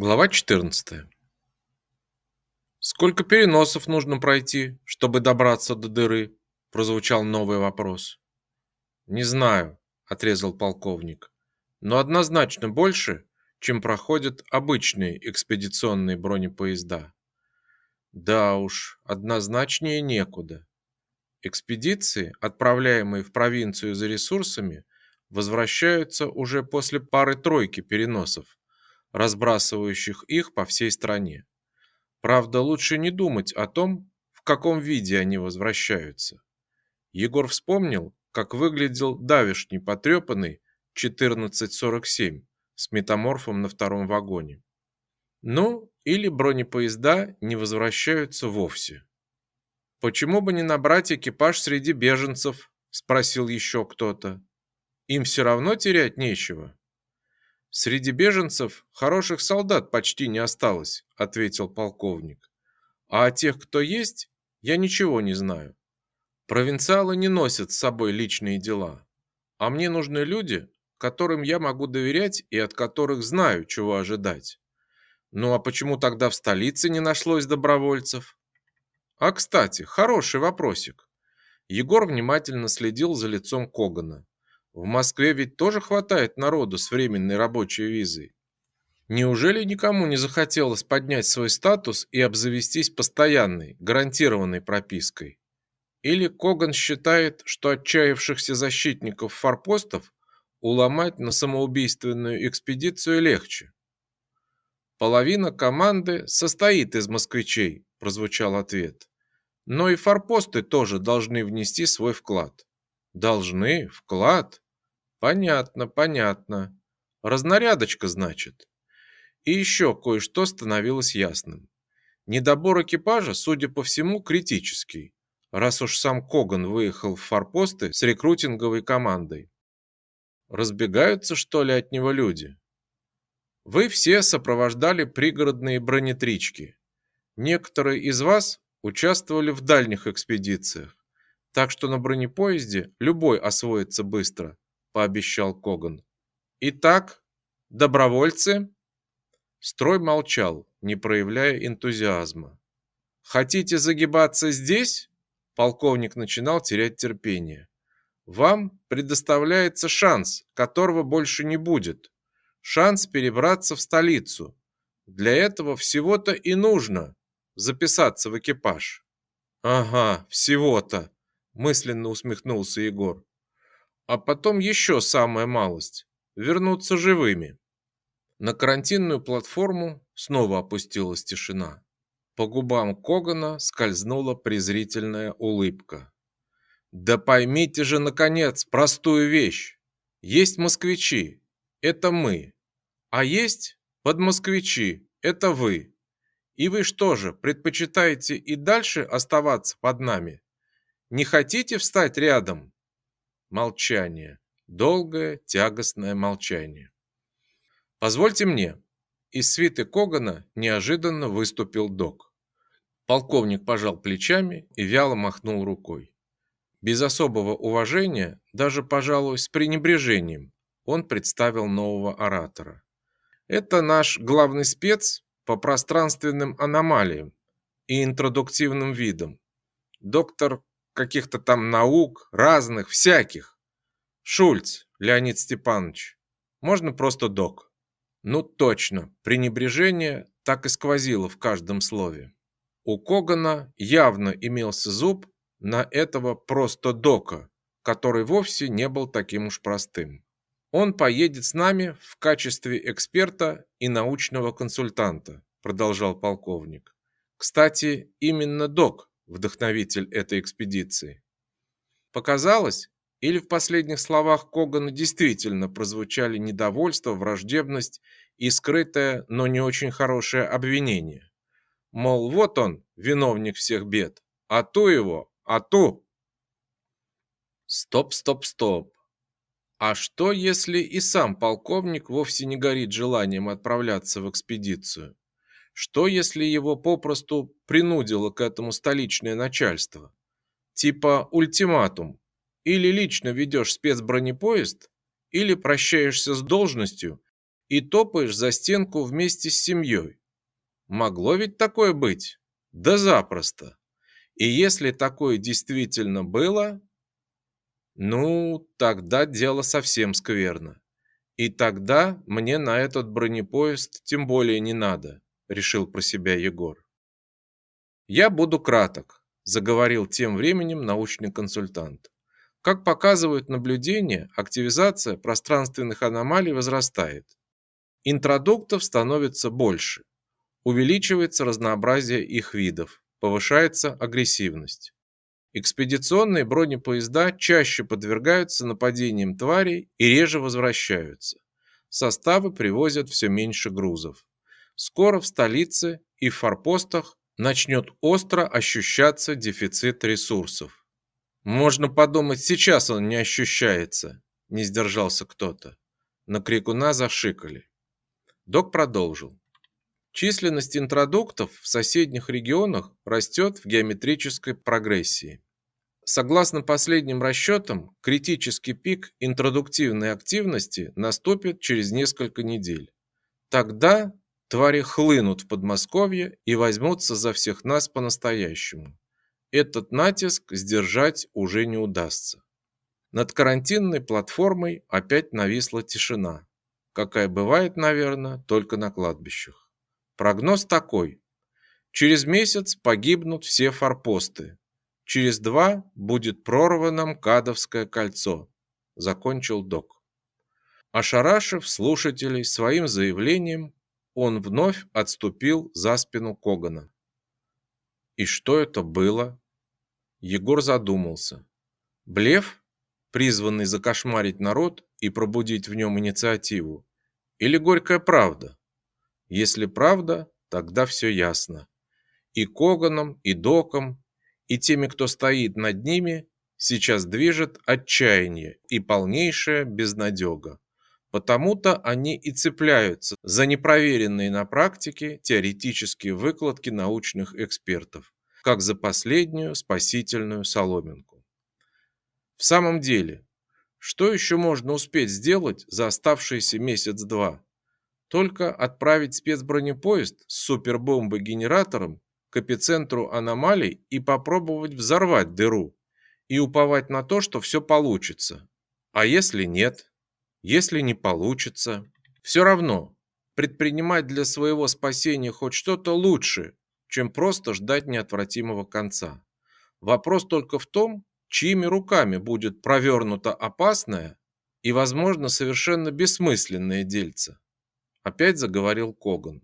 Глава 14. Сколько переносов нужно пройти, чтобы добраться до дыры? прозвучал новый вопрос. Не знаю, отрезал полковник. Но однозначно больше, чем проходят обычные экспедиционные бронепоезда. Да уж, однозначнее некуда. Экспедиции, отправляемые в провинцию за ресурсами, возвращаются уже после пары-тройки переносов разбрасывающих их по всей стране. Правда, лучше не думать о том, в каком виде они возвращаются. Егор вспомнил, как выглядел давишний потрепанный 1447 с метаморфом на втором вагоне. Ну, или бронепоезда не возвращаются вовсе. Почему бы не набрать экипаж среди беженцев, спросил еще кто-то. Им все равно терять нечего. Среди беженцев хороших солдат почти не осталось, ответил полковник. А о тех, кто есть, я ничего не знаю. Провинциалы не носят с собой личные дела, а мне нужны люди, которым я могу доверять и от которых знаю, чего ожидать. Ну а почему тогда в столице не нашлось добровольцев? А, кстати, хороший вопросик. Егор внимательно следил за лицом Когана. В Москве ведь тоже хватает народу с временной рабочей визой. Неужели никому не захотелось поднять свой статус и обзавестись постоянной, гарантированной пропиской? Или Коган считает, что отчаявшихся защитников форпостов уломать на самоубийственную экспедицию легче? Половина команды состоит из москвичей, прозвучал ответ. Но и форпосты тоже должны внести свой вклад. Должны? Вклад? Понятно, понятно. Разнарядочка, значит. И еще кое-что становилось ясным. Недобор экипажа, судя по всему, критический, раз уж сам Коган выехал в форпосты с рекрутинговой командой. Разбегаются, что ли, от него люди? Вы все сопровождали пригородные бронетрички. Некоторые из вас участвовали в дальних экспедициях, так что на бронепоезде любой освоится быстро пообещал Коган. Итак, добровольцы? Строй молчал, не проявляя энтузиазма. Хотите загибаться здесь? Полковник начинал терять терпение. Вам предоставляется шанс, которого больше не будет. Шанс перебраться в столицу. Для этого всего-то и нужно записаться в экипаж. Ага, всего-то, мысленно усмехнулся Егор а потом еще самая малость вернуться живыми. На карантинную платформу снова опустилась тишина. По губам Когана скользнула презрительная улыбка. Да поймите же наконец простую вещь. Есть москвичи это мы. А есть подмосквичи это вы. И вы что же, предпочитаете и дальше оставаться под нами? Не хотите встать рядом? Молчание. Долгое, тягостное молчание. Позвольте мне. Из свиты Когана неожиданно выступил док. Полковник пожал плечами и вяло махнул рукой. Без особого уважения, даже, пожалуй, с пренебрежением, он представил нового оратора. Это наш главный спец по пространственным аномалиям и интродуктивным видам. Доктор каких-то там наук, разных, всяких. Шульц Леонид Степанович. Можно просто док. Ну точно, пренебрежение так и сквозило в каждом слове. У Когана явно имелся зуб на этого просто дока, который вовсе не был таким уж простым. Он поедет с нами в качестве эксперта и научного консультанта, продолжал полковник. Кстати, именно док вдохновитель этой экспедиции. Показалось, или в последних словах Когана действительно прозвучали недовольство, враждебность и скрытое, но не очень хорошее обвинение. Мол, вот он, виновник всех бед, а то его, а то. Стоп, стоп, стоп. А что, если и сам полковник вовсе не горит желанием отправляться в экспедицию? Что, если его попросту принудило к этому столичное начальство? Типа ультиматум. Или лично ведешь спецбронепоезд, или прощаешься с должностью и топаешь за стенку вместе с семьей. Могло ведь такое быть? Да запросто. И если такое действительно было, ну, тогда дело совсем скверно. И тогда мне на этот бронепоезд тем более не надо, решил про себя Егор. Я буду краток, заговорил тем временем научный консультант. Как показывают наблюдения, активизация пространственных аномалий возрастает. Интродуктов становится больше. Увеличивается разнообразие их видов, повышается агрессивность. Экспедиционные бронепоезда чаще подвергаются нападениям тварей и реже возвращаются. Составы привозят все меньше грузов. Скоро в столице и в форпостах начнет остро ощущаться дефицит ресурсов. Можно подумать, сейчас он не ощущается, не сдержался кто-то. На крикуна зашикали. Док продолжил. Численность интродуктов в соседних регионах растет в геометрической прогрессии. Согласно последним расчетам, критический пик интродуктивной активности наступит через несколько недель. Тогда твари хлынут в Подмосковье и возьмутся за всех нас по-настоящему. Этот натиск сдержать уже не удастся. Над карантинной платформой опять нависла тишина, какая бывает, наверное, только на кладбищах. Прогноз такой. Через месяц погибнут все форпосты. Через два будет прорвано МКАДовское кольцо, закончил док. Ошарашив слушателей своим заявлением, он вновь отступил за спину Когана. И что это было? Егор задумался. Блеф, призванный закошмарить народ и пробудить в нем инициативу, или горькая правда? Если правда, тогда все ясно. И Коганом, и Доком, и теми, кто стоит над ними, сейчас движет отчаяние и полнейшая безнадега. Потому-то они и цепляются за непроверенные на практике теоретические выкладки научных экспертов, как за последнюю спасительную соломинку. В самом деле, что еще можно успеть сделать за оставшиеся месяц-два? Только отправить спецбронепоезд с супербомбой-генератором к эпицентру аномалий и попробовать взорвать дыру и уповать на то, что все получится. А если нет? Если не получится? Все равно предпринимать для своего спасения хоть что-то лучше, чем просто ждать неотвратимого конца. Вопрос только в том, чьими руками будет провернуто опасное и, возможно, совершенно бессмысленное дельце. Опять заговорил Коган.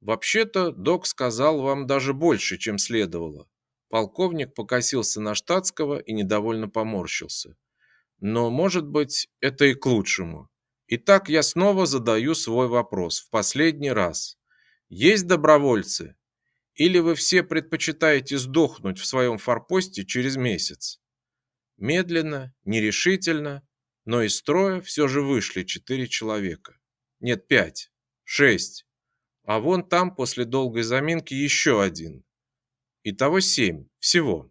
Вообще-то док сказал вам даже больше, чем следовало. Полковник покосился на штатского и недовольно поморщился. Но, может быть, это и к лучшему. Итак, я снова задаю свой вопрос в последний раз. Есть добровольцы? Или вы все предпочитаете сдохнуть в своем форпосте через месяц? Медленно, нерешительно, но из строя все же вышли четыре человека. Нет, пять. Шесть. А вон там после долгой заминки еще один. Итого семь. Всего.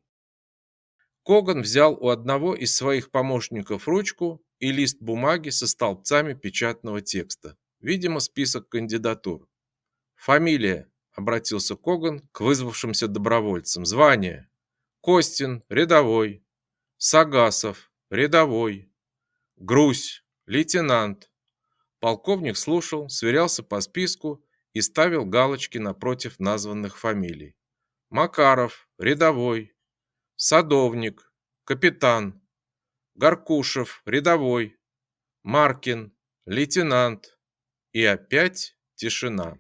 Коган взял у одного из своих помощников ручку и лист бумаги со столбцами печатного текста. Видимо, список кандидатур. Фамилия, обратился Коган к вызвавшимся добровольцам. Звание. Костин, рядовой. Сагасов, рядовой. Грусь, лейтенант. Полковник слушал, сверялся по списку и ставил галочки напротив названных фамилий. Макаров, рядовой, Садовник, капитан, Гаркушев, рядовой, Маркин, лейтенант. И опять тишина.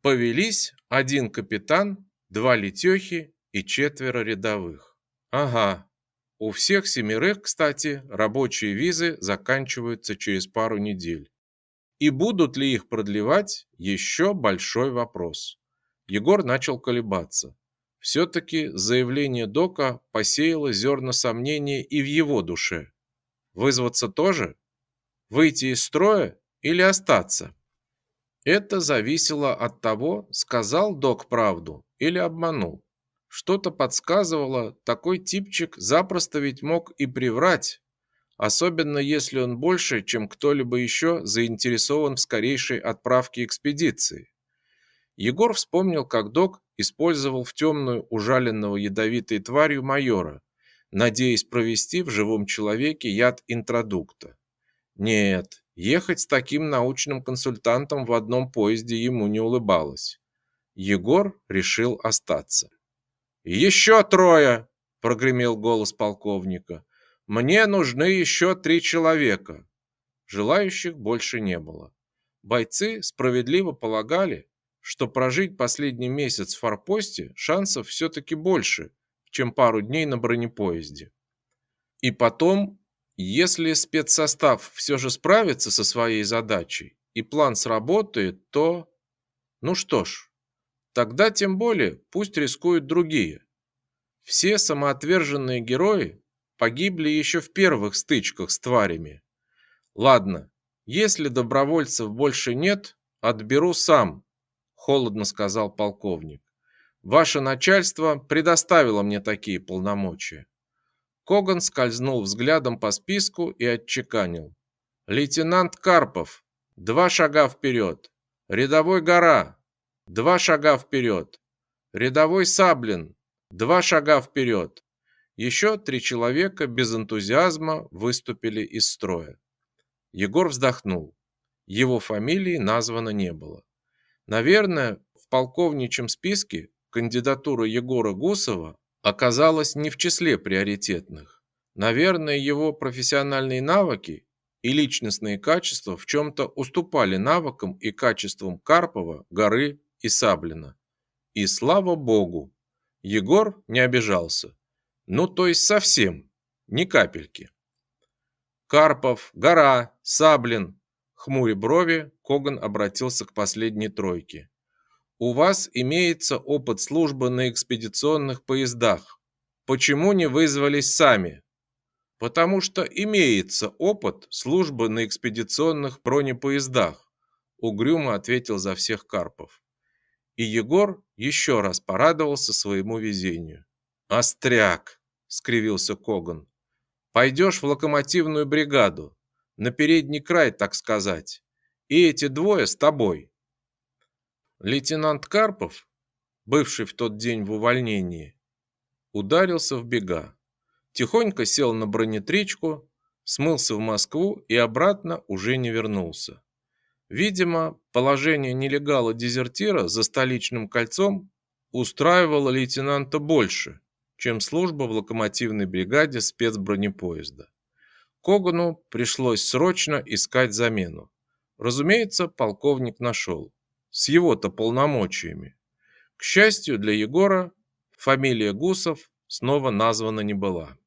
Повелись один капитан, два летехи и четверо рядовых. Ага, у всех семерых, кстати, рабочие визы заканчиваются через пару недель. И будут ли их продлевать – еще большой вопрос. Егор начал колебаться. Все-таки заявление Дока посеяло зерна сомнения и в его душе. Вызваться тоже? Выйти из строя или остаться? Это зависело от того, сказал Док правду или обманул. Что-то подсказывало, такой типчик запросто ведь мог и приврать. особенно если он больше, чем кто-либо еще, заинтересован в скорейшей отправке экспедиции. Егор вспомнил, как док использовал в темную ужаленного ядовитой тварью майора, надеясь провести в живом человеке яд интродукта. Нет, ехать с таким научным консультантом в одном поезде ему не улыбалось. Егор решил остаться. «Еще трое!» – прогремел голос полковника. «Мне нужны еще три человека». Желающих больше не было. Бойцы справедливо полагали, что прожить последний месяц в форпосте шансов все-таки больше, чем пару дней на бронепоезде. И потом, если спецсостав все же справится со своей задачей и план сработает, то... Ну что ж, тогда тем более пусть рискуют другие. Все самоотверженные герои погибли еще в первых стычках с тварями. Ладно, если добровольцев больше нет, отберу сам, холодно сказал полковник. Ваше начальство предоставило мне такие полномочия. Коган скользнул взглядом по списку и отчеканил: Лейтенант Карпов, два шага вперед. Рядовой Гора, два шага вперед. Рядовой Саблин, два шага вперед. Еще три человека без энтузиазма выступили из строя. Егор вздохнул. Его фамилии названо не было. Наверное, в полковничьем списке кандидатура Егора Гусова оказалась не в числе приоритетных. Наверное, его профессиональные навыки и личностные качества в чем-то уступали навыкам и качествам Карпова, Горы и Саблина. И слава богу, Егор не обижался. Ну, то есть совсем, ни капельки. Карпов, Гора, Саблин, Хмуря брови, Коган обратился к последней тройке. У вас имеется опыт службы на экспедиционных поездах. Почему не вызвались сами? Потому что имеется опыт службы на экспедиционных бронепоездах, угрюмо ответил за всех Карпов. И Егор еще раз порадовался своему везению. Остряк, скривился Коган. Пойдешь в локомотивную бригаду на передний край, так сказать. И эти двое с тобой. Лейтенант Карпов, бывший в тот день в увольнении, ударился в бега. Тихонько сел на бронетричку, смылся в Москву и обратно уже не вернулся. Видимо, положение нелегала-дезертира за столичным кольцом устраивало лейтенанта больше, чем служба в локомотивной бригаде спецбронепоезда. Когану пришлось срочно искать замену. Разумеется, полковник нашел. С его-то полномочиями. К счастью для Егора, фамилия Гусов снова названа не была.